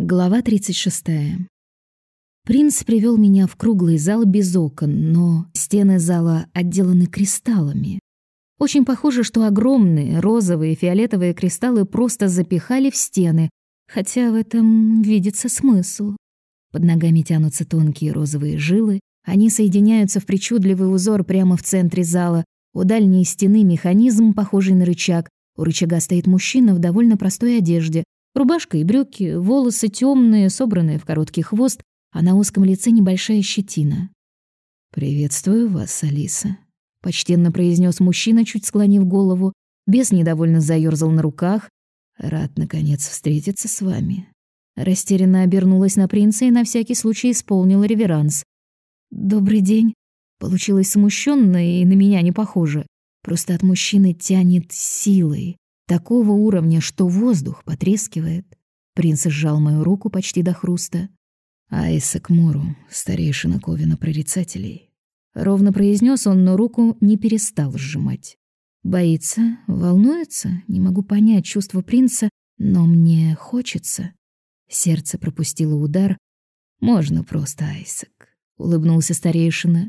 Глава 36. Принц привел меня в круглый зал без окон, но стены зала отделаны кристаллами. Очень похоже, что огромные розовые и фиолетовые кристаллы просто запихали в стены, хотя в этом видится смысл. Под ногами тянутся тонкие розовые жилы, они соединяются в причудливый узор прямо в центре зала. У дальней стены механизм, похожий на рычаг. У рычага стоит мужчина в довольно простой одежде, Рубашка и брюки, волосы темные, собранные в короткий хвост, а на узком лице небольшая щетина. «Приветствую вас, Алиса», — почтенно произнес мужчина, чуть склонив голову. Бес недовольно заёрзал на руках. «Рад, наконец, встретиться с вами». Растерянно обернулась на принца и на всякий случай исполнила реверанс. «Добрый день». Получилось смущенно и на меня не похоже. Просто от мужчины тянет силой. Такого уровня, что воздух потрескивает. Принц сжал мою руку почти до хруста. Айсак Муру, старейшина Ковина прорицателей. Ровно произнес он, но руку не перестал сжимать. Боится, волнуется, не могу понять чувство принца, но мне хочется. Сердце пропустило удар. Можно просто, Айсак, улыбнулся старейшина.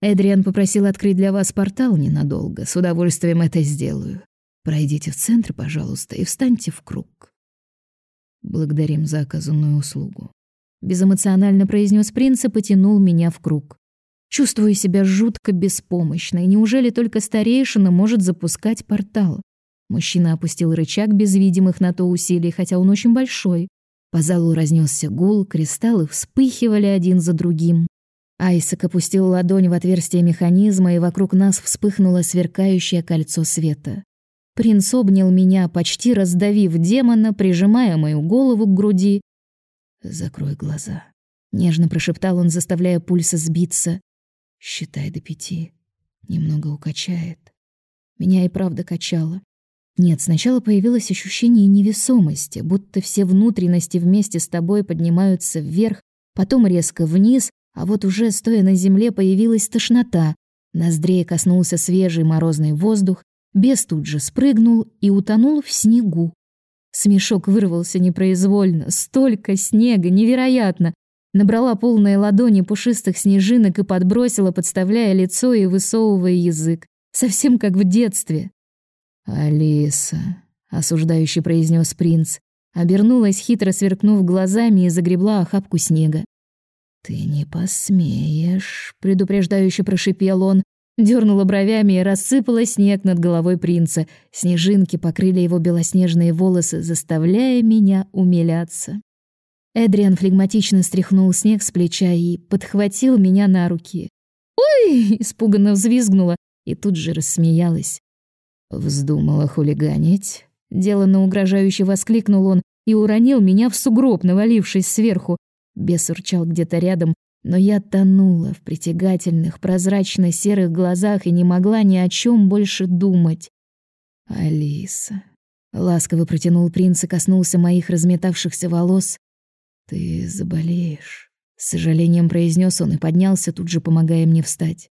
Эдриан попросил открыть для вас портал ненадолго. С удовольствием это сделаю. Пройдите в центр, пожалуйста, и встаньте в круг. Благодарим за оказанную услугу. Безэмоционально произнес принц и потянул меня в круг. Чувствую себя жутко беспомощной. Неужели только старейшина может запускать портал? Мужчина опустил рычаг без видимых на то усилий, хотя он очень большой. По залу разнесся гул, кристаллы вспыхивали один за другим. Айсак опустил ладонь в отверстие механизма, и вокруг нас вспыхнуло сверкающее кольцо света. Принц обнял меня, почти раздавив демона, прижимая мою голову к груди. «Закрой глаза», — нежно прошептал он, заставляя пульса сбиться. «Считай до пяти. Немного укачает». Меня и правда качало. Нет, сначала появилось ощущение невесомости, будто все внутренности вместе с тобой поднимаются вверх, потом резко вниз, а вот уже стоя на земле появилась тошнота. Ноздрей коснулся свежий морозный воздух, Бес тут же спрыгнул и утонул в снегу. Смешок вырвался непроизвольно. Столько снега, невероятно. Набрала полные ладони пушистых снежинок и подбросила, подставляя лицо и высовывая язык. Совсем как в детстве. «Алиса», — осуждающий произнес принц, обернулась, хитро сверкнув глазами и загребла охапку снега. «Ты не посмеешь», — предупреждающе прошипел он, Дёрнула бровями и рассыпала снег над головой принца. Снежинки покрыли его белоснежные волосы, заставляя меня умиляться. Эдриан флегматично стряхнул снег с плеча и подхватил меня на руки. «Ой!» — испуганно взвизгнула и тут же рассмеялась. «Вздумала хулиганить?» Деланно угрожающе воскликнул он и уронил меня в сугроб, навалившись сверху. Бес урчал где-то рядом, но я тонула в притягательных, прозрачно-серых глазах и не могла ни о чем больше думать. «Алиса», — ласково протянул принц и коснулся моих разметавшихся волос, — «ты заболеешь», — с сожалением произнес он и поднялся, тут же помогая мне встать.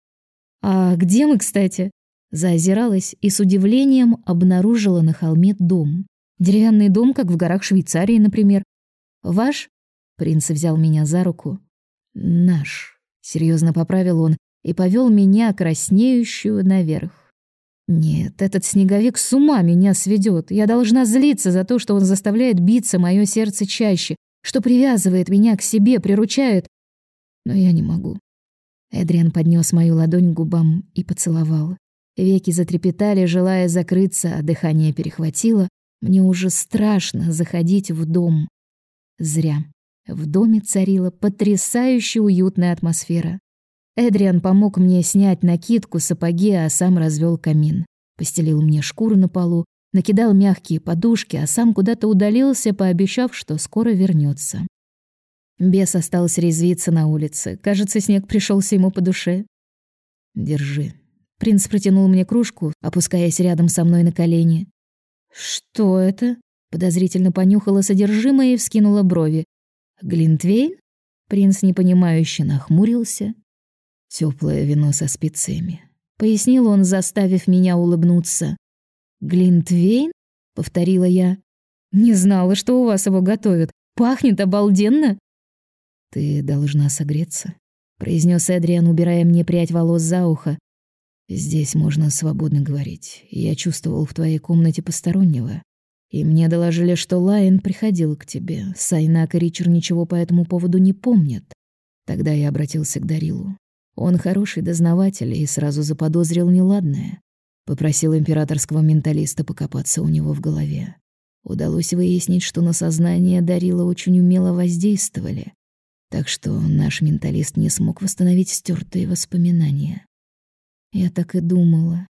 «А где мы, кстати?» Заозиралась и с удивлением обнаружила на холме дом. Деревянный дом, как в горах Швейцарии, например. «Ваш?» Принц взял меня за руку. «Наш», — серьезно поправил он и повел меня, краснеющую, наверх. «Нет, этот снеговик с ума меня сведет. Я должна злиться за то, что он заставляет биться мое сердце чаще, что привязывает меня к себе, приручает. Но я не могу». Эдриан поднес мою ладонь к губам и поцеловал. Веки затрепетали, желая закрыться, а дыхание перехватило. Мне уже страшно заходить в дом. Зря. В доме царила потрясающе уютная атмосфера. Эдриан помог мне снять накидку, сапоги, а сам развел камин. Постелил мне шкуру на полу, накидал мягкие подушки, а сам куда-то удалился, пообещав, что скоро вернется. Бес остался резвиться на улице. Кажется, снег пришелся ему по душе. «Держи». Принц протянул мне кружку, опускаясь рядом со мной на колени. «Что это?» Подозрительно понюхала содержимое и вскинула брови. Глинтвейн? Принц непонимающе нахмурился. Теплое вино со специями, пояснил он, заставив меня улыбнуться. Глинтвейн? повторила я. Не знала, что у вас его готовят. Пахнет обалденно. Ты должна согреться, произнес Эдриан, убирая мне прядь волос за ухо. Здесь можно свободно говорить. Я чувствовал в твоей комнате постороннего. И мне доложили, что Лайн приходил к тебе. Сайнак и Ричард ничего по этому поводу не помнят. Тогда я обратился к Дарилу. Он хороший дознаватель и сразу заподозрил неладное. Попросил императорского менталиста покопаться у него в голове. Удалось выяснить, что на сознание Дарила очень умело воздействовали, так что наш менталист не смог восстановить стертые воспоминания. Я так и думала.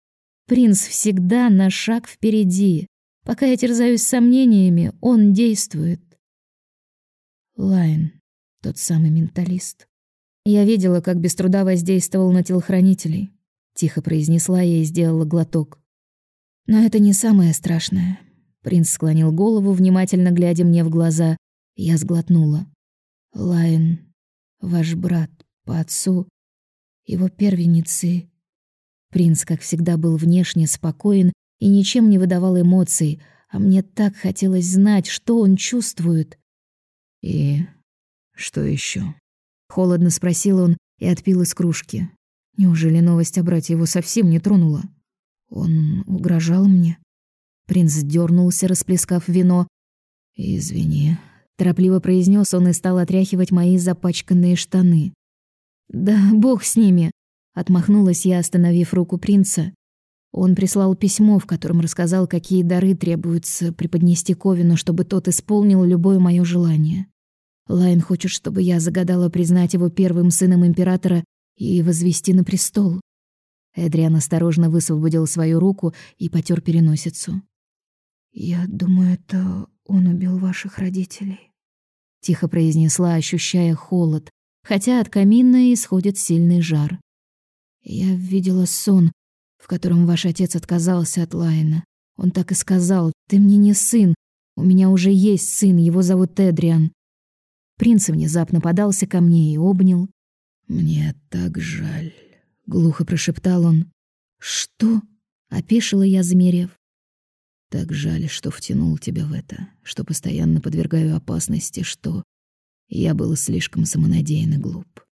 Принц всегда на шаг впереди. Пока я терзаюсь сомнениями, он действует. Лайн, тот самый менталист. Я видела, как без труда воздействовал на телохранителей. Тихо произнесла я и сделала глоток. Но это не самое страшное. Принц склонил голову, внимательно глядя мне в глаза. Я сглотнула. Лайн, ваш брат по отцу, его первенец Принц, как всегда, был внешне спокоен и ничем не выдавал эмоций, а мне так хотелось знать, что он чувствует. И что еще? Холодно спросил он и отпил из кружки. Неужели новость о брате его совсем не тронула? Он угрожал мне. Принц дернулся, расплескав вино. «Извини», — торопливо произнес он и стал отряхивать мои запачканные штаны. «Да бог с ними», — отмахнулась я, остановив руку принца. Он прислал письмо, в котором рассказал, какие дары требуется преподнести Ковину, чтобы тот исполнил любое мое желание. Лайн хочет, чтобы я загадала признать его первым сыном императора и возвести на престол. Эдриан осторожно высвободил свою руку и потер переносицу. «Я думаю, это он убил ваших родителей», — тихо произнесла, ощущая холод, хотя от камина исходит сильный жар. «Я видела сон, в котором ваш отец отказался от Лайна. Он так и сказал, ты мне не сын, у меня уже есть сын, его зовут Эдриан. Принц внезапно подался ко мне и обнял. «Мне так жаль», — глухо прошептал он. «Что?» — опешила я, замерев. «Так жаль, что втянул тебя в это, что постоянно подвергаю опасности, что я был слишком самонадеян и глуп.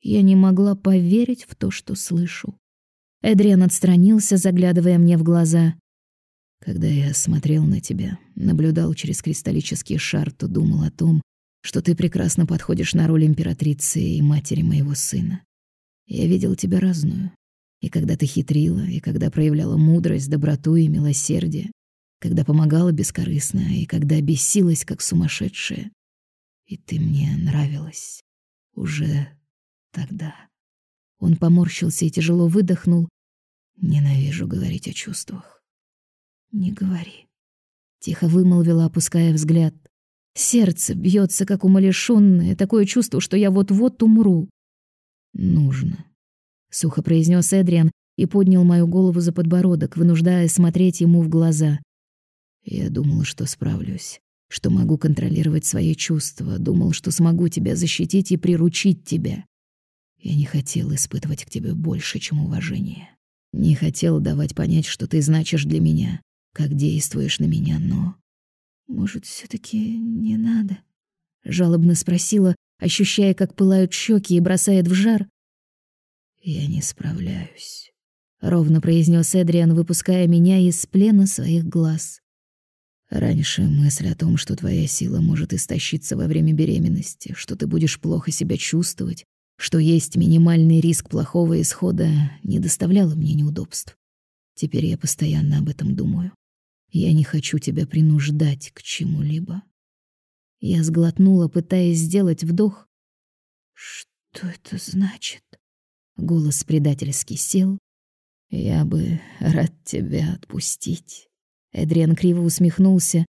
Я не могла поверить в то, что слышу. Эдриан отстранился, заглядывая мне в глаза. Когда я смотрел на тебя, наблюдал через кристаллический шар, то думал о том, что ты прекрасно подходишь на роль императрицы и матери моего сына. Я видел тебя разную. И когда ты хитрила, и когда проявляла мудрость, доброту и милосердие, когда помогала бескорыстно, и когда бесилась, как сумасшедшая. И ты мне нравилась. Уже тогда. Он поморщился и тяжело выдохнул. Ненавижу говорить о чувствах. Не говори. Тихо вымолвила, опуская взгляд. Сердце бьется, как умалишённое, такое чувство, что я вот-вот умру. Нужно, сухо произнес Эдриан и поднял мою голову за подбородок, вынуждая смотреть ему в глаза. Я думал, что справлюсь, что могу контролировать свои чувства, думал, что смогу тебя защитить и приручить тебя. Я не хотел испытывать к тебе больше, чем уважение. Не хотел давать понять, что ты значишь для меня, как действуешь на меня, но может, все таки не надо? жалобно спросила, ощущая, как пылают щеки и бросает в жар. Я не справляюсь, ровно произнес Эдриан, выпуская меня из плена своих глаз. Раньше мысль о том, что твоя сила может истощиться во время беременности, что ты будешь плохо себя чувствовать, что есть минимальный риск плохого исхода, не доставляла мне неудобств. Теперь я постоянно об этом думаю. Я не хочу тебя принуждать к чему-либо. Я сглотнула, пытаясь сделать вдох. Что это значит? Голос предательски сел. Я бы рад тебя отпустить. Эдриан криво усмехнулся.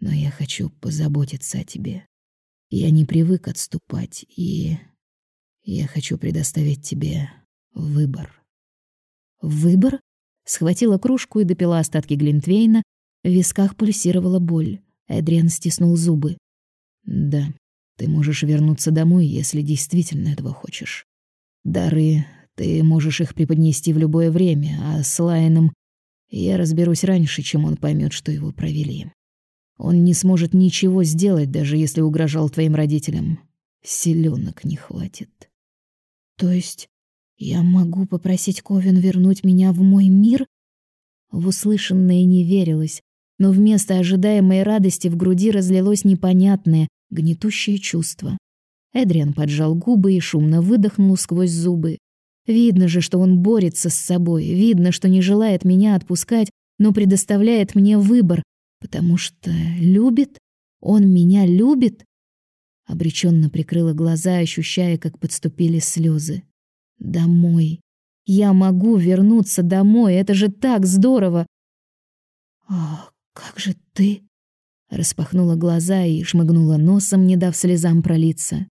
Но я хочу позаботиться о тебе. Я не привык отступать, и я хочу предоставить тебе выбор. Выбор? Схватила кружку и допила остатки глинтвейна. В висках пульсировала боль. Эдриан стиснул зубы. «Да, ты можешь вернуться домой, если действительно этого хочешь. Дары, ты можешь их преподнести в любое время, а с Лайном я разберусь раньше, чем он поймет, что его провели. Он не сможет ничего сделать, даже если угрожал твоим родителям. Силёнок не хватит. То есть я могу попросить Ковен вернуть меня в мой мир? В услышанное не верилось, но вместо ожидаемой радости в груди разлилось непонятное, гнетущее чувство. Эдриан поджал губы и шумно выдохнул сквозь зубы. Видно же, что он борется с собой, видно, что не желает меня отпускать, но предоставляет мне выбор, потому что любит? Он меня любит? Обреченно прикрыла глаза, ощущая, как подступили слезы. Домой. Я могу вернуться домой, это же так здорово. А как же ты? Распахнула глаза и шмыгнула носом, не дав слезам пролиться.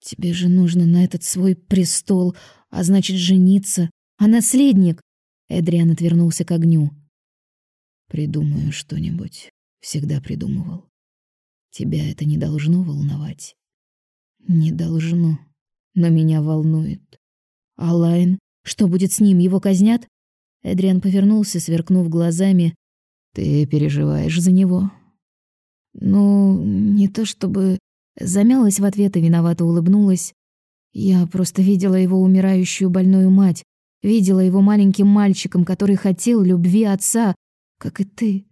Тебе же нужно на этот свой престол, а значит, жениться. А наследник? Эдриан отвернулся к огню. Придумаю что-нибудь. Всегда придумывал. Тебя это не должно волновать. Не должно. Но меня волнует. А Лайн? Что будет с ним? Его казнят? Эдриан повернулся, сверкнув глазами. Ты переживаешь за него? Ну, не то чтобы... Замялась в ответ и виновато улыбнулась. Я просто видела его умирающую больную мать. Видела его маленьким мальчиком, который хотел любви отца, как и ты.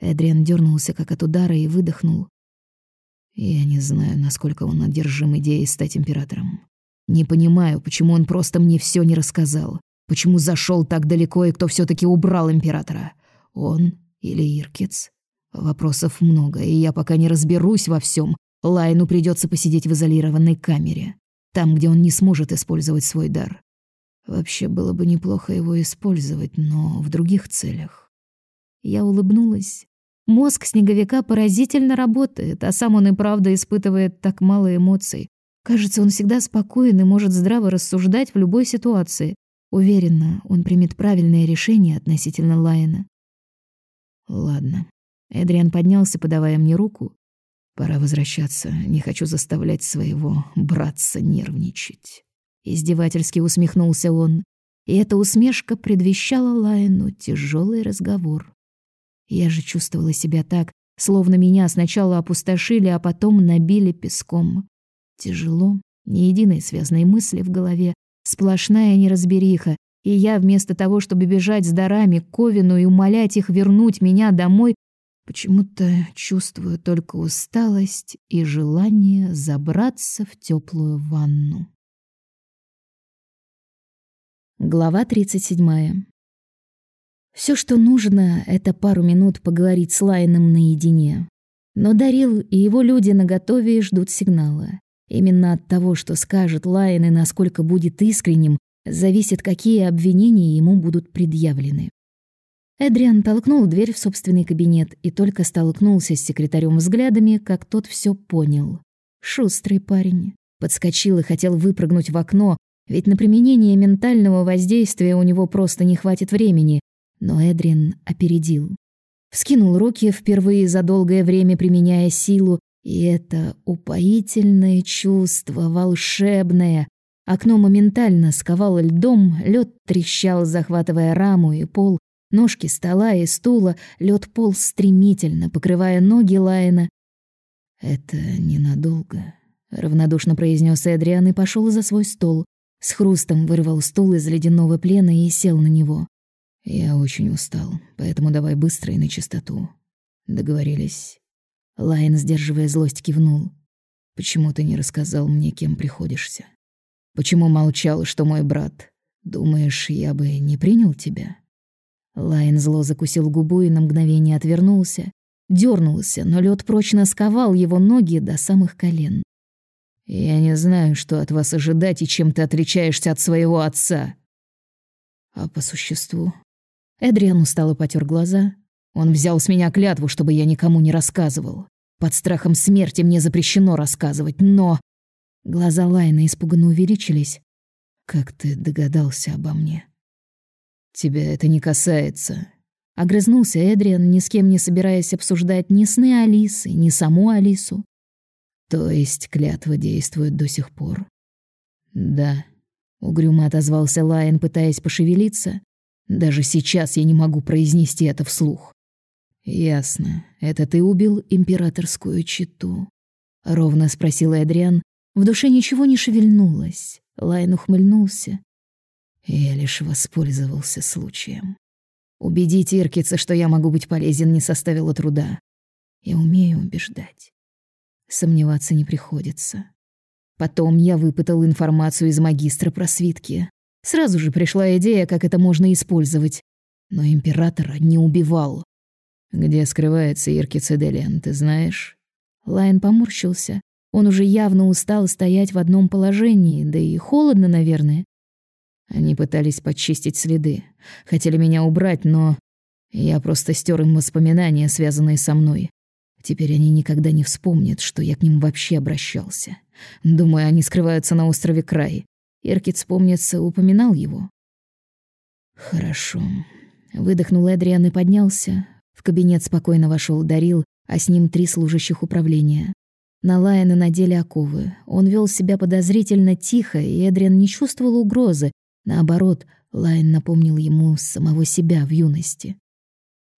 Эдриан дернулся как от удара и выдохнул. Я не знаю, насколько он одержим идеей стать императором. Не понимаю, почему он просто мне все не рассказал. Почему зашел так далеко и кто все таки убрал императора? Он или Иркиц? Вопросов много, и я пока не разберусь во всем. Лайну придется посидеть в изолированной камере, там, где он не сможет использовать свой дар. Вообще было бы неплохо его использовать, но в других целях. Я улыбнулась. Мозг снеговика поразительно работает, а сам он и правда испытывает так мало эмоций. Кажется, он всегда спокоен и может здраво рассуждать в любой ситуации. Уверена, он примет правильное решение относительно Лайена. Ладно. Эдриан поднялся, подавая мне руку. Пора возвращаться. Не хочу заставлять своего братца нервничать. Издевательски усмехнулся он, и эта усмешка предвещала Лайну тяжелый разговор. Я же чувствовала себя так, словно меня сначала опустошили, а потом набили песком. Тяжело, ни единой связной мысли в голове, сплошная неразбериха, и я вместо того, чтобы бежать с дарами к Ковину и умолять их вернуть меня домой, почему-то чувствую только усталость и желание забраться в теплую ванну. Глава 37. Все, что нужно, это пару минут поговорить с Лайном наедине. Но Дарил и его люди наготове и ждут сигнала. Именно от того, что скажет Лайн и насколько будет искренним, зависит, какие обвинения ему будут предъявлены. Эдриан толкнул дверь в собственный кабинет и только столкнулся с секретарем взглядами, как тот все понял. Шустрый парень. Подскочил и хотел выпрыгнуть в окно, ведь на применение ментального воздействия у него просто не хватит времени, но Эдрин опередил. Вскинул руки, впервые за долгое время применяя силу, и это упоительное чувство, волшебное. Окно моментально сковало льдом, лед трещал, захватывая раму и пол, ножки стола и стула, лед полз стремительно, покрывая ноги Лайна. «Это ненадолго», — равнодушно произнес Эдриан и пошел за свой стол. С хрустом вырвал стул из ледяного плена и сел на него. Я очень устал, поэтому давай быстро и начистоту. Договорились. Лайн, сдерживая злость, кивнул. Почему ты не рассказал мне, кем приходишься? Почему молчал, что мой брат? Думаешь, я бы не принял тебя? Лайн зло закусил губу и на мгновение отвернулся, дернулся, но лед прочно сковал его ноги до самых колен. Я не знаю, что от вас ожидать и чем ты отличаешься от своего отца. А по существу Эдриан устало потер глаза. Он взял с меня клятву, чтобы я никому не рассказывал. Под страхом смерти мне запрещено рассказывать, но... Глаза Лайна испуганно увеличились. «Как ты догадался обо мне?» «Тебя это не касается». Огрызнулся Эдриан, ни с кем не собираясь обсуждать ни сны Алисы, ни саму Алису. «То есть клятва действует до сих пор?» «Да», — угрюмо отозвался Лайн, пытаясь пошевелиться, даже сейчас я не могу произнести это вслух. Ясно. Это ты убил императорскую чету? Ровно спросил Эдриан. В душе ничего не шевельнулось. Лайн ухмыльнулся. Я лишь воспользовался случаем. Убедить Иркица, что я могу быть полезен, не составило труда. Я умею убеждать. Сомневаться не приходится. Потом я выпытал информацию из магистра про свитки. Сразу же пришла идея, как это можно использовать. Но императора не убивал. Где скрывается Ирки Цеделиан, ты знаешь? Лайн поморщился. Он уже явно устал стоять в одном положении, да и холодно, наверное. Они пытались почистить следы, хотели меня убрать, но я просто стер им воспоминания, связанные со мной. Теперь они никогда не вспомнят, что я к ним вообще обращался. Думаю, они скрываются на острове Край. Иркит, вспомнится, упоминал его. Хорошо. Выдохнул Эдриан и поднялся. В кабинет спокойно вошел Дарил, а с ним три служащих управления. На Лайена надели оковы. Он вел себя подозрительно тихо, и Эдриан не чувствовал угрозы. Наоборот, Лайн напомнил ему самого себя в юности.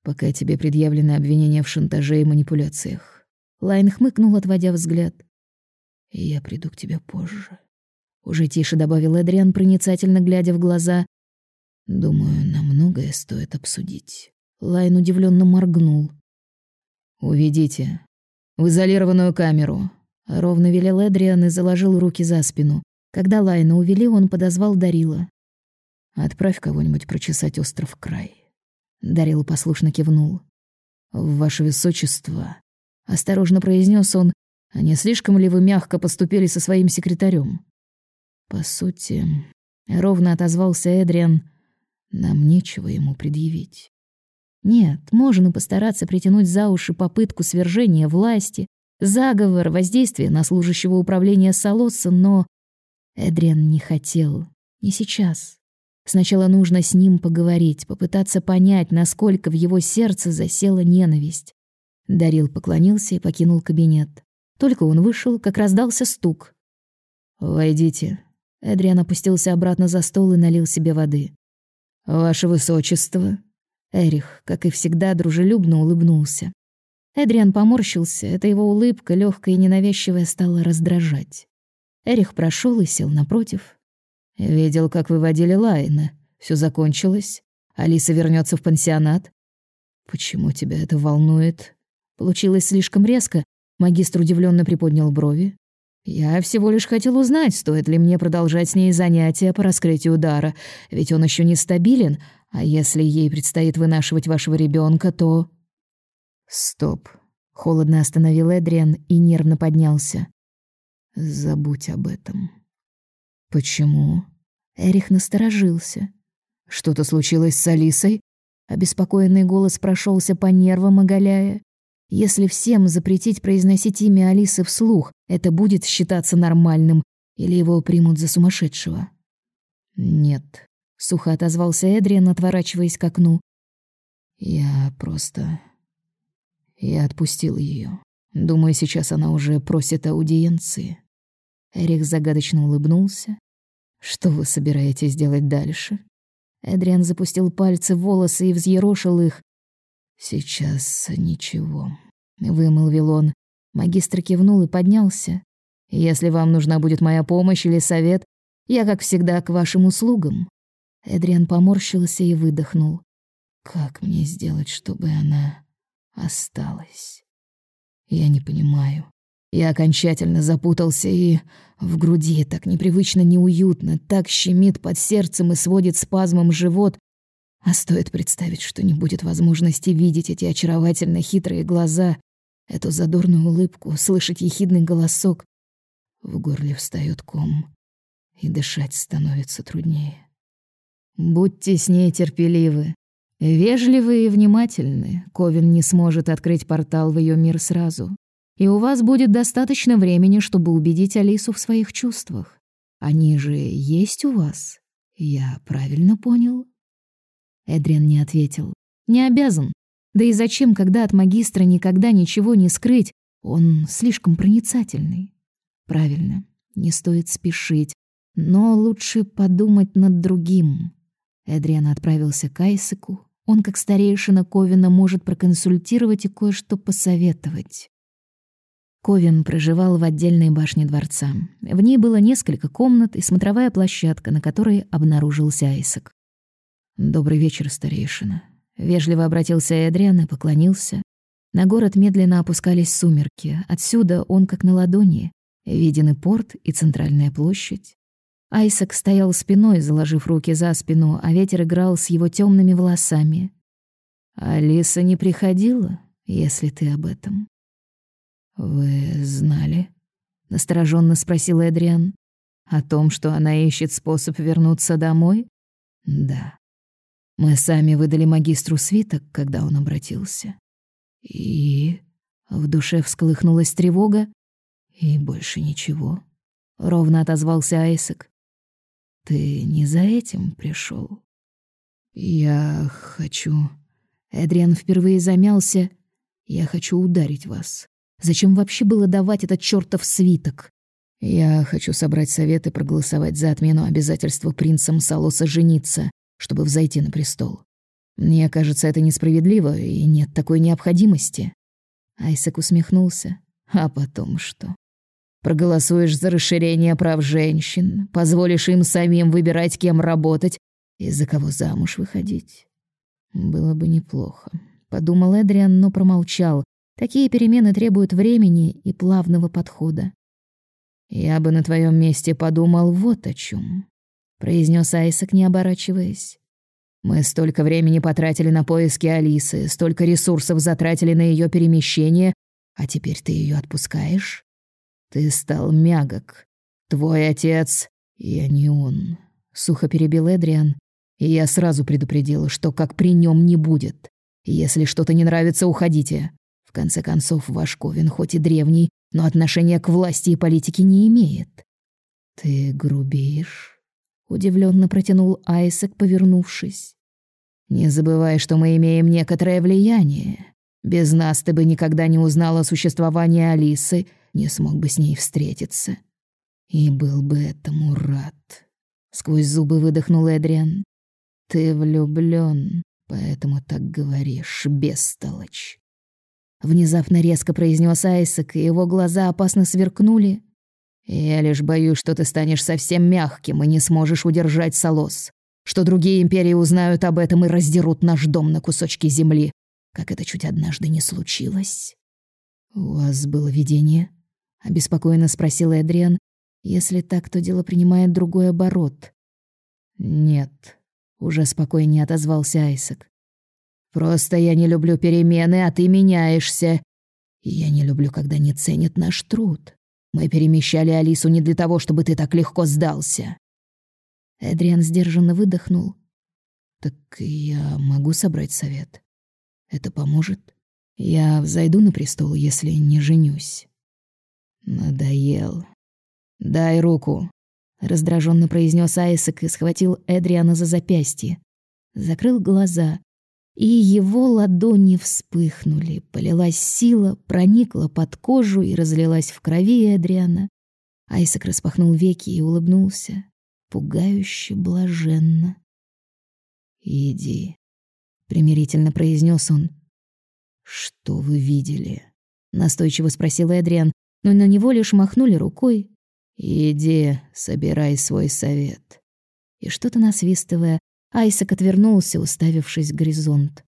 «Пока тебе предъявлены обвинения в шантаже и манипуляциях». Лайн хмыкнул, отводя взгляд. «Я приду к тебе позже». Уже тише добавил Эдриан, проницательно глядя в глаза. «Думаю, нам многое стоит обсудить». Лайн удивленно моргнул. «Уведите. В изолированную камеру», — ровно велел Эдриан и заложил руки за спину. Когда Лайна увели, он подозвал Дарила. «Отправь кого-нибудь прочесать остров край». Дарил послушно кивнул. «Ваше Высочество», — осторожно произнес он, — «а не слишком ли вы мягко поступили со своим секретарем?» По сути, ровно отозвался Эдриан, нам нечего ему предъявить. Нет, можно постараться притянуть за уши попытку свержения власти, заговор, воздействие на служащего управления Солоса, но Эдриан не хотел. Не сейчас. Сначала нужно с ним поговорить, попытаться понять, насколько в его сердце засела ненависть. Дарил поклонился и покинул кабинет. Только он вышел, как раздался стук. «Войдите», Эдриан опустился обратно за стол и налил себе воды. «Ваше высочество!» Эрих, как и всегда, дружелюбно улыбнулся. Эдриан поморщился, эта его улыбка, легкая и ненавязчивая, стала раздражать. Эрих прошел и сел напротив. «Видел, как вы водили Лайна. Все закончилось. Алиса вернется в пансионат». «Почему тебя это волнует?» Получилось слишком резко. Магистр удивленно приподнял брови. Я всего лишь хотел узнать, стоит ли мне продолжать с ней занятия по раскрытию удара, ведь он еще не стабилен, а если ей предстоит вынашивать вашего ребенка, то... Стоп. Холодно остановил Эдриан и нервно поднялся. Забудь об этом. Почему? Эрих насторожился. Что-то случилось с Алисой? Обеспокоенный голос прошелся по нервам, оголяя. Если всем запретить произносить имя Алисы вслух, это будет считаться нормальным или его примут за сумасшедшего? Нет, сухо отозвался Эдриан, отворачиваясь к окну. Я просто я отпустил ее. Думаю, сейчас она уже просит аудиенции. Эрик загадочно улыбнулся. Что вы собираетесь делать дальше? Эдриан запустил пальцы в волосы и взъерошил их, «Сейчас ничего», — вымолвил он. Магистр кивнул и поднялся. «Если вам нужна будет моя помощь или совет, я, как всегда, к вашим услугам». Эдриан поморщился и выдохнул. «Как мне сделать, чтобы она осталась?» «Я не понимаю. Я окончательно запутался, и в груди так непривычно неуютно, так щемит под сердцем и сводит спазмом живот, а стоит представить, что не будет возможности видеть эти очаровательно хитрые глаза, эту задорную улыбку, слышать ехидный голосок. В горле встаёт ком, и дышать становится труднее. Будьте с ней терпеливы, вежливы и внимательны. Ковин не сможет открыть портал в её мир сразу. И у вас будет достаточно времени, чтобы убедить Алису в своих чувствах. Они же есть у вас. Я правильно понял? Эдриан не ответил. Не обязан. Да и зачем, когда от магистра никогда ничего не скрыть? Он слишком проницательный. Правильно, не стоит спешить, но лучше подумать над другим. Эдриан отправился к Айсеку, Он, как старейшина Ковина, может проконсультировать и кое-что посоветовать. Ковин проживал в отдельной башне дворца. В ней было несколько комнат и смотровая площадка, на которой обнаружился Айсак. «Добрый вечер, старейшина». Вежливо обратился Эдриан и поклонился. На город медленно опускались сумерки. Отсюда он как на ладони. Виден и порт, и центральная площадь. Айсак стоял спиной, заложив руки за спину, а ветер играл с его темными волосами. «Алиса не приходила, если ты об этом». «Вы знали?» — настороженно спросил Эдриан. «О том, что она ищет способ вернуться домой?» «Да. Мы сами выдали магистру свиток, когда он обратился. И...» В душе всколыхнулась тревога. «И больше ничего», — ровно отозвался Айсек. «Ты не за этим пришел. «Я хочу...» Эдриан впервые замялся. «Я хочу ударить вас. Зачем вообще было давать этот чёртов свиток? Я хочу собрать совет и проголосовать за отмену обязательства принцам Салоса жениться, чтобы взойти на престол. Мне кажется, это несправедливо, и нет такой необходимости. Айсек усмехнулся. А потом что? Проголосуешь за расширение прав женщин, позволишь им самим выбирать, кем работать и за кого замуж выходить. Было бы неплохо, подумал Эдриан, но промолчал, Такие перемены требуют времени и плавного подхода. «Я бы на твоем месте подумал вот о чем, произнес Айсак, не оборачиваясь. «Мы столько времени потратили на поиски Алисы, столько ресурсов затратили на ее перемещение, а теперь ты ее отпускаешь? Ты стал мягок. Твой отец, я не он», — сухо перебил Эдриан. «И я сразу предупредил, что как при нем не будет. Если что-то не нравится, уходите конце концов, ваш Ковен хоть и древний, но отношения к власти и политике не имеет. Ты грубишь? Удивленно протянул Айсек, повернувшись. Не забывай, что мы имеем некоторое влияние. Без нас ты бы никогда не узнала о существовании Алисы, не смог бы с ней встретиться. И был бы этому рад. Сквозь зубы выдохнул Эдриан. Ты влюблён, поэтому так говоришь, бестолочь. Внезапно резко произнес Айсек, и его глаза опасно сверкнули. «Я лишь боюсь, что ты станешь совсем мягким и не сможешь удержать Солос, что другие империи узнают об этом и раздерут наш дом на кусочки земли, как это чуть однажды не случилось». «У вас было видение?» — обеспокоенно спросил Эдриан. «Если так, то дело принимает другой оборот». «Нет», — уже спокойнее отозвался Айсек. Просто я не люблю перемены, а ты меняешься. И я не люблю, когда не ценят наш труд. Мы перемещали Алису не для того, чтобы ты так легко сдался. Эдриан сдержанно выдохнул. Так я могу собрать совет. Это поможет. Я взойду на престол, если не женюсь. Надоел. Дай руку, раздраженно произнес Айсек и схватил Эдриана за запястье. Закрыл глаза, и его ладони вспыхнули, полилась сила, проникла под кожу и разлилась в крови Эдриана. Айсак распахнул веки и улыбнулся, пугающе блаженно. «Иди», — примирительно произнес он. «Что вы видели?» — настойчиво спросил Эдриан, но на него лишь махнули рукой. «Иди, собирай свой совет». И что-то насвистывая, Айсак отвернулся, уставившись в горизонт.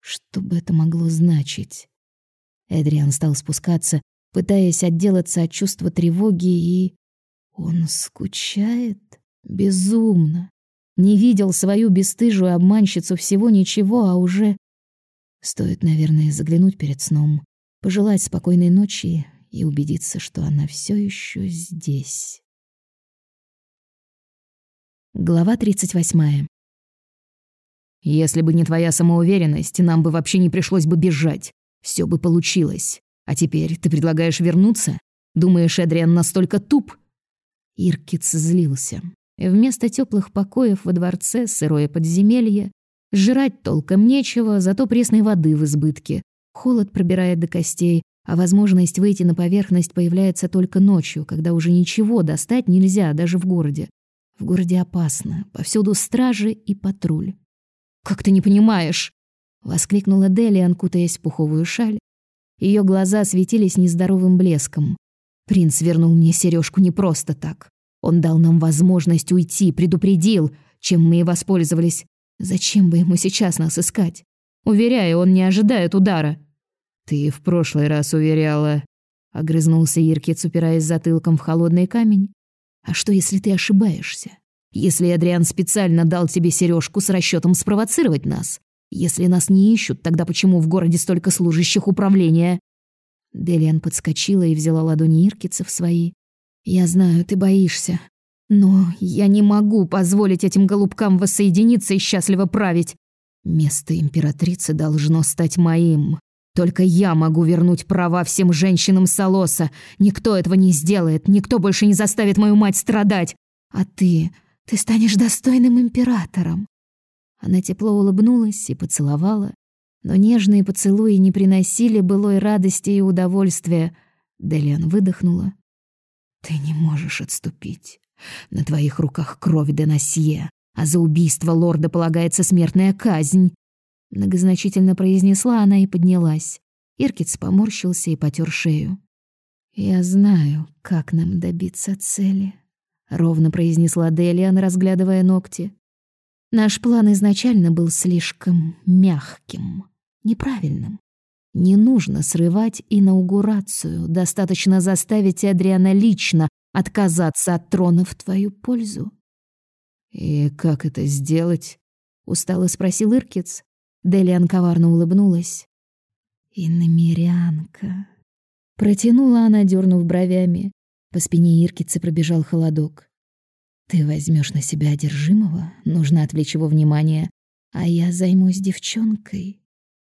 Что бы это могло значить? Эдриан стал спускаться, пытаясь отделаться от чувства тревоги, и... Он скучает? Безумно. Не видел свою бесстыжую обманщицу всего ничего, а уже... Стоит, наверное, заглянуть перед сном, пожелать спокойной ночи и убедиться, что она все еще здесь. Глава тридцать восьмая. Если бы не твоя самоуверенность, нам бы вообще не пришлось бы бежать. Все бы получилось. А теперь ты предлагаешь вернуться? Думаешь, Эдриан настолько туп?» Иркиц злился. Вместо теплых покоев во дворце сырое подземелье. Жрать толком нечего, зато пресной воды в избытке. Холод пробирает до костей, а возможность выйти на поверхность появляется только ночью, когда уже ничего достать нельзя, даже в городе. В городе опасно, повсюду стражи и патруль. «Как ты не понимаешь?» воскликнула Делиан, кутаясь в пуховую шаль. Ее глаза светились нездоровым блеском. Принц вернул мне сережку не просто так. Он дал нам возможность уйти, предупредил, чем мы и воспользовались. Зачем бы ему сейчас нас искать? Уверяю, он не ожидает удара. Ты в прошлый раз уверяла, огрызнулся Иркиц, упираясь затылком в холодный камень. А что, если ты ошибаешься? Если Адриан специально дал тебе сережку с расчетом спровоцировать нас? Если нас не ищут, тогда почему в городе столько служащих управления? Делиан подскочила и взяла ладони Иркица в свои. Я знаю, ты боишься, но я не могу позволить этим голубкам воссоединиться и счастливо править. Место императрицы должно стать моим. Только я могу вернуть права всем женщинам Солоса. Никто этого не сделает, никто больше не заставит мою мать страдать. А ты, ты станешь достойным императором. Она тепло улыбнулась и поцеловала, но нежные поцелуи не приносили былой радости и удовольствия. Делиан выдохнула. Ты не можешь отступить. На твоих руках кровь Денасье, а за убийство лорда полагается смертная казнь. Многозначительно произнесла она и поднялась. Иркиц поморщился и потер шею. «Я знаю, как нам добиться цели», — ровно произнесла Делиан, разглядывая ногти. «Наш план изначально был слишком мягким, неправильным. Не нужно срывать инаугурацию, достаточно заставить Адриана лично отказаться от трона в твою пользу». «И как это сделать?» — устало спросил Иркиц. Делиан коварно улыбнулась. «Иномерянка». Протянула она, дернув бровями. По спине Иркицы пробежал холодок. «Ты возьмешь на себя одержимого, нужно отвлечь его внимание, а я займусь девчонкой».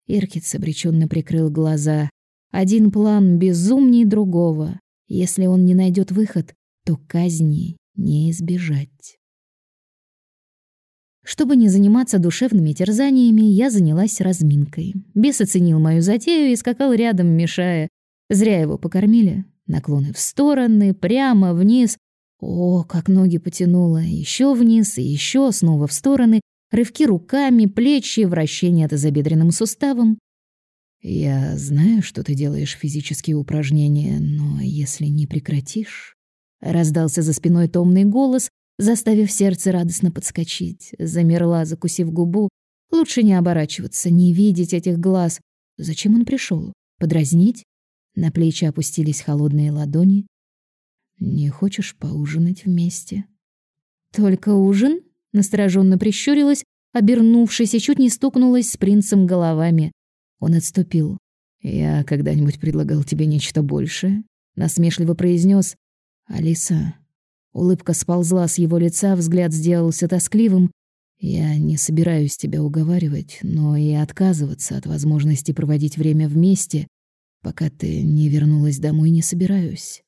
Иркиц обреченно прикрыл глаза. Один план безумней другого. Если он не найдет выход, то казни не избежать. Чтобы не заниматься душевными терзаниями, я занялась разминкой. Бес оценил мою затею и скакал рядом, мешая. Зря его покормили. Наклоны в стороны, прямо, вниз. О, как ноги потянуло. Еще вниз и еще, снова в стороны. Рывки руками, плечи, вращение тазобедренным суставом. Я знаю, что ты делаешь физические упражнения, но если не прекратишь... Раздался за спиной томный голос, заставив сердце радостно подскочить. Замерла, закусив губу. Лучше не оборачиваться, не видеть этих глаз. Зачем он пришел? Подразнить? На плечи опустились холодные ладони. Не хочешь поужинать вместе? Только ужин? Настороженно прищурилась, обернувшись и чуть не стукнулась с принцем головами. Он отступил. Я когда-нибудь предлагал тебе нечто большее? Насмешливо произнес. Алиса, Улыбка сползла с его лица, взгляд сделался тоскливым. Я не собираюсь тебя уговаривать, но и отказываться от возможности проводить время вместе, пока ты не вернулась домой, не собираюсь.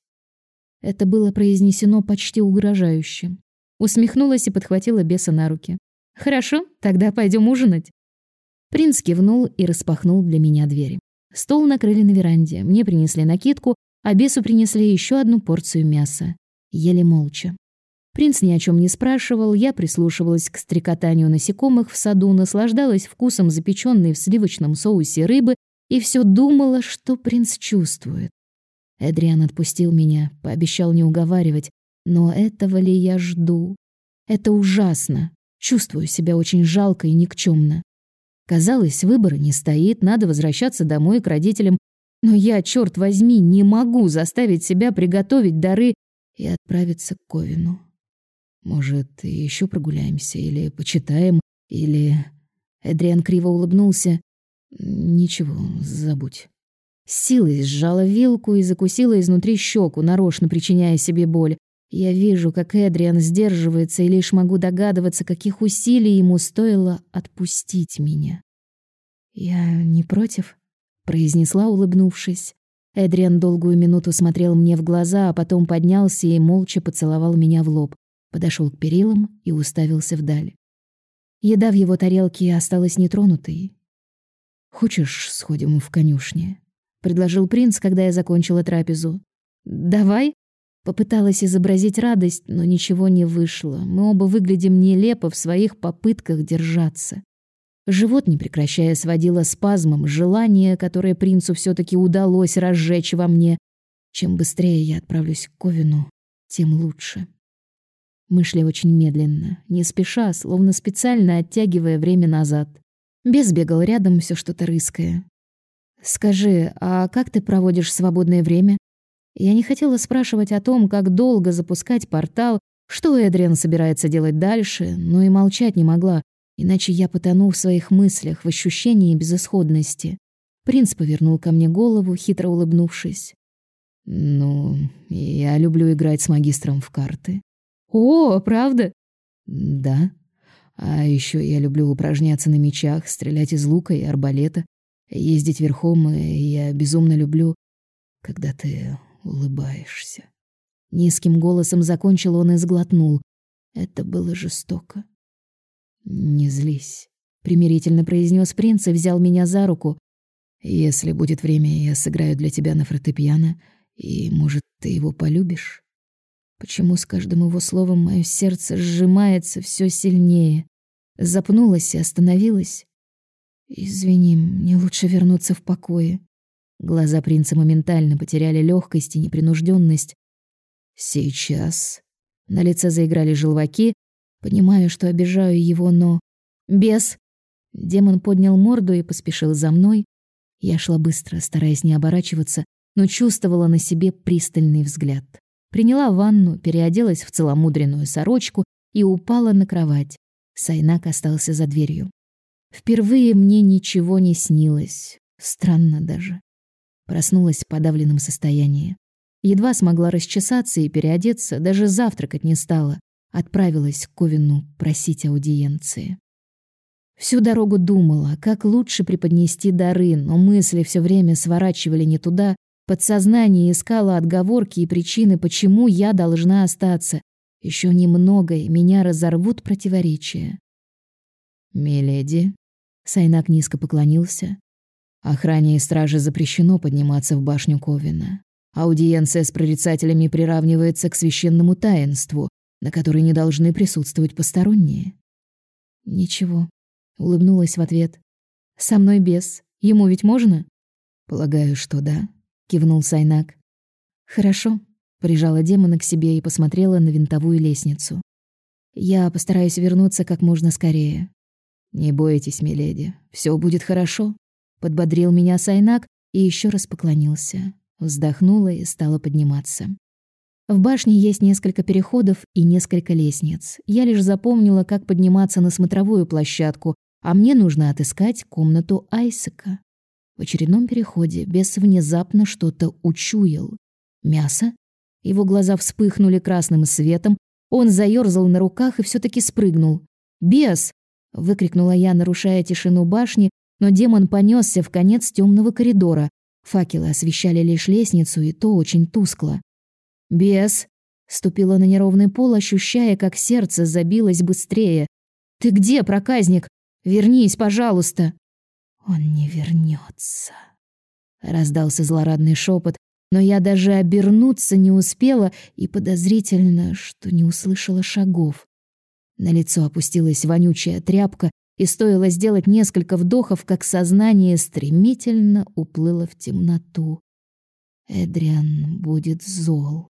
Это было произнесено почти угрожающе. Усмехнулась и подхватила беса на руки. Хорошо, тогда пойдем ужинать. Принц кивнул и распахнул для меня двери. Стол накрыли на веранде. Мне принесли накидку, а бесу принесли еще одну порцию мяса ели молча. Принц ни о чем не спрашивал, я прислушивалась к стрекотанию насекомых в саду, наслаждалась вкусом запеченной в сливочном соусе рыбы и все думала, что принц чувствует. Эдриан отпустил меня, пообещал не уговаривать, но этого ли я жду? Это ужасно. Чувствую себя очень жалко и никчемно. Казалось, выбора не стоит, надо возвращаться домой к родителям, но я, черт возьми, не могу заставить себя приготовить дары и отправиться к Ковину. Может, еще прогуляемся или почитаем, или... Эдриан криво улыбнулся. Ничего, забудь. силой сжала вилку и закусила изнутри щеку, нарочно причиняя себе боль. Я вижу, как Эдриан сдерживается, и лишь могу догадываться, каких усилий ему стоило отпустить меня. «Я не против», — произнесла, улыбнувшись. Эдриан долгую минуту смотрел мне в глаза, а потом поднялся и молча поцеловал меня в лоб, подошел к перилам и уставился вдаль. Еда в его тарелке осталась нетронутой. «Хочешь, сходим в конюшне?» — предложил принц, когда я закончила трапезу. «Давай?» Попыталась изобразить радость, но ничего не вышло. Мы оба выглядим нелепо в своих попытках держаться. Живот, не прекращая, сводило спазмом желание, которое принцу все таки удалось разжечь во мне. Чем быстрее я отправлюсь к Ковину, тем лучше. Мы шли очень медленно, не спеша, словно специально оттягивая время назад. Бес бегал рядом, все что-то рыская. «Скажи, а как ты проводишь свободное время?» Я не хотела спрашивать о том, как долго запускать портал, что Эдриан собирается делать дальше, но и молчать не могла, иначе я потону в своих мыслях, в ощущении безысходности. Принц повернул ко мне голову, хитро улыбнувшись. «Ну, я люблю играть с магистром в карты». «О, правда?» «Да. А еще я люблю упражняться на мечах, стрелять из лука и арбалета, ездить верхом, и я безумно люблю, когда ты улыбаешься». Низким голосом закончил он и сглотнул. Это было жестоко. «Не злись», — примирительно произнес принц и взял меня за руку. «Если будет время, я сыграю для тебя на фортепиано, и, может, ты его полюбишь?» Почему с каждым его словом мое сердце сжимается все сильнее? Запнулась и остановилась. «Извини, мне лучше вернуться в покое». Глаза принца моментально потеряли легкость и непринужденность. «Сейчас». На лице заиграли желваки. Понимаю, что обижаю его, но... «Бес!» Демон поднял морду и поспешил за мной. Я шла быстро, стараясь не оборачиваться, но чувствовала на себе пристальный взгляд. Приняла ванну, переоделась в целомудренную сорочку и упала на кровать. Сайнак остался за дверью. Впервые мне ничего не снилось. Странно даже. Проснулась в подавленном состоянии. Едва смогла расчесаться и переодеться, даже завтракать не стала. Отправилась к Ковину просить аудиенции. Всю дорогу думала, как лучше преподнести дары, но мысли все время сворачивали не туда, Подсознание искало отговорки и причины, почему я должна остаться. Еще немного, и меня разорвут противоречия. «Миледи», — Сайнак низко поклонился, — «охране и страже запрещено подниматься в башню Ковина. Аудиенция с прорицателями приравнивается к священному таинству, на которой не должны присутствовать посторонние». «Ничего», — улыбнулась в ответ. «Со мной без. Ему ведь можно?» «Полагаю, что да», кивнул Сайнак. Хорошо, прижала демона к себе и посмотрела на винтовую лестницу. Я постараюсь вернуться как можно скорее. Не бойтесь, миледи, все будет хорошо, подбодрил меня Сайнак и еще раз поклонился. Вздохнула и стала подниматься. В башне есть несколько переходов и несколько лестниц. Я лишь запомнила, как подниматься на смотровую площадку, а мне нужно отыскать комнату Айсека. В очередном переходе бес внезапно что-то учуял. Мясо? Его глаза вспыхнули красным светом, он заёрзал на руках и все таки спрыгнул. «Бес!» — выкрикнула я, нарушая тишину башни, но демон понесся в конец темного коридора. Факелы освещали лишь лестницу, и то очень тускло. «Бес!» — ступила на неровный пол, ощущая, как сердце забилось быстрее. «Ты где, проказник? Вернись, пожалуйста!» Он не вернется. Раздался злорадный шепот, но я даже обернуться не успела и подозрительно, что не услышала шагов. На лицо опустилась вонючая тряпка, и стоило сделать несколько вдохов, как сознание стремительно уплыло в темноту. Эдриан будет зол.